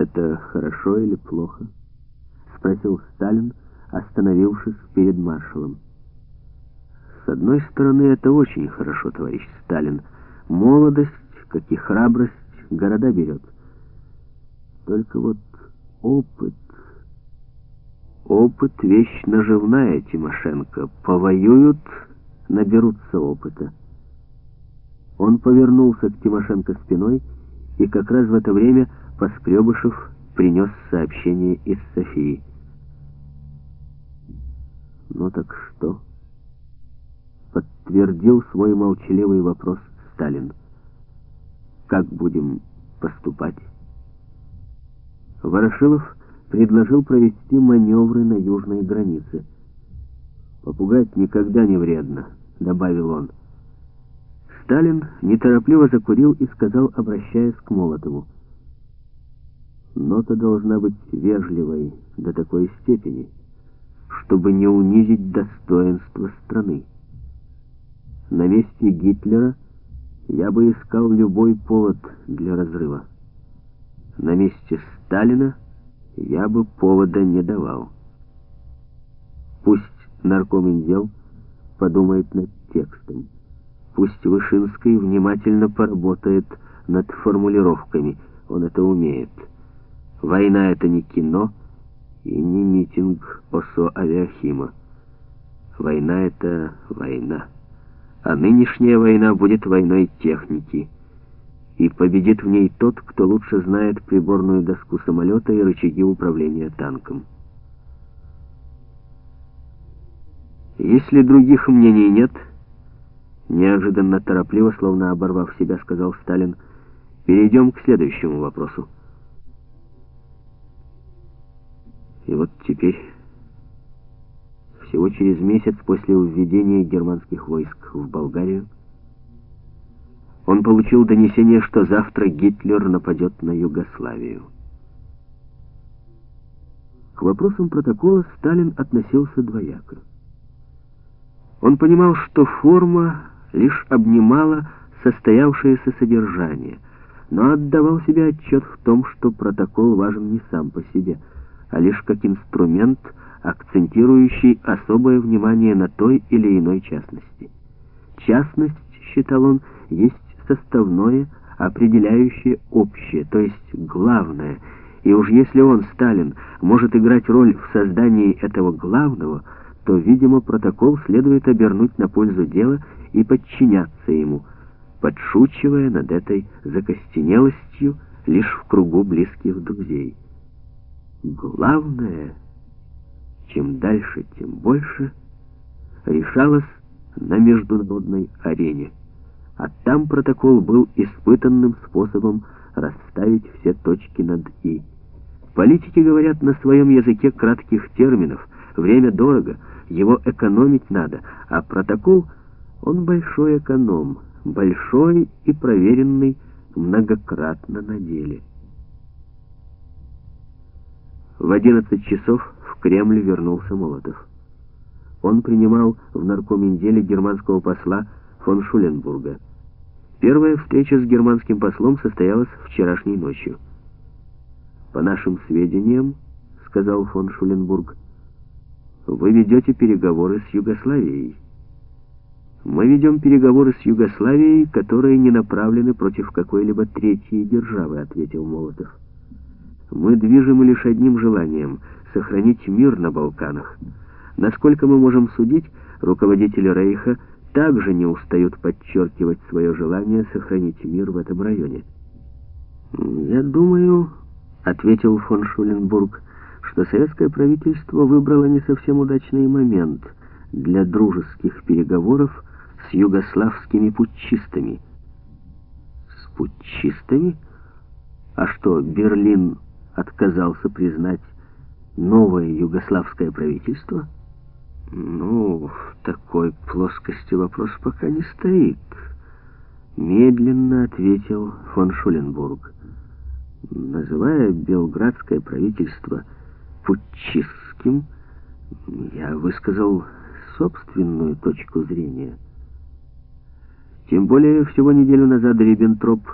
«Это хорошо или плохо?» — спросил Сталин, остановившись перед маршалом. «С одной стороны, это очень хорошо, товарищ Сталин. Молодость, как и храбрость, города берет. Только вот опыт... Опыт — вещь наживная, Тимошенко. Повоюют, наберутся опыта». Он повернулся к Тимошенко спиной, и как раз в это время Поскребышев принес сообщение из Софии. «Ну так что?» Подтвердил свой молчаливый вопрос Сталин. «Как будем поступать?» Ворошилов предложил провести маневры на южной границе. «Попугать никогда не вредно», — добавил он. Сталин неторопливо закурил и сказал, обращаясь к Молотову. Нота должна быть вежливой до такой степени, чтобы не унизить достоинство страны. На месте Гитлера я бы искал любой повод для разрыва. На месте Сталина я бы повода не давал. Пусть наркоминдел подумает над текстом. Пусть Вышинский внимательно поработает над формулировками. Он это умеет. Война — это не кино и не митинг ОСО Авиахима. Война — это война. А нынешняя война будет войной техники. И победит в ней тот, кто лучше знает приборную доску самолета и рычаги управления танком. Если других мнений нет, неожиданно торопливо, словно оборвав себя, сказал Сталин, перейдем к следующему вопросу. И вот теперь, всего через месяц после введения германских войск в Болгарию, он получил донесение, что завтра Гитлер нападет на Югославию. К вопросам протокола Сталин относился двояко. Он понимал, что форма лишь обнимала состоявшееся содержание, но отдавал себе отчет в том, что протокол важен не сам по себе – а лишь как инструмент, акцентирующий особое внимание на той или иной частности. Частность, считал он, есть составное, определяющее общее, то есть главное, и уж если он, Сталин, может играть роль в создании этого главного, то, видимо, протокол следует обернуть на пользу дела и подчиняться ему, подшучивая над этой закостенелостью лишь в кругу близких друзей. Главное, чем дальше, тем больше, решалось на международной арене. А там протокол был испытанным способом расставить все точки над «и». Политики говорят на своем языке кратких терминов. Время дорого, его экономить надо, а протокол, он большой эконом, большой и проверенный многократно на деле. В 11 часов в Кремль вернулся Молотов. Он принимал в наркоминделе германского посла фон Шуленбурга. Первая встреча с германским послом состоялась вчерашней ночью. «По нашим сведениям, — сказал фон Шуленбург, — вы ведете переговоры с Югославией. Мы ведем переговоры с Югославией, которые не направлены против какой-либо третьей державы, — ответил Молотов. Мы движем лишь одним желанием — сохранить мир на Балканах. Насколько мы можем судить, руководители Рейха также не устают подчеркивать свое желание сохранить мир в этом районе. «Я думаю», — ответил фон Шуленбург, «что советское правительство выбрало не совсем удачный момент для дружеских переговоров с югославскими путчистами». «С путчистами? А что, Берлин отказался признать новое югославское правительство? Ну, в такой плоскости вопрос пока не стоит. Медленно ответил фон Шуленбург. Называя белградское правительство путчистским, я высказал собственную точку зрения. Тем более, всего неделю назад Риббентроп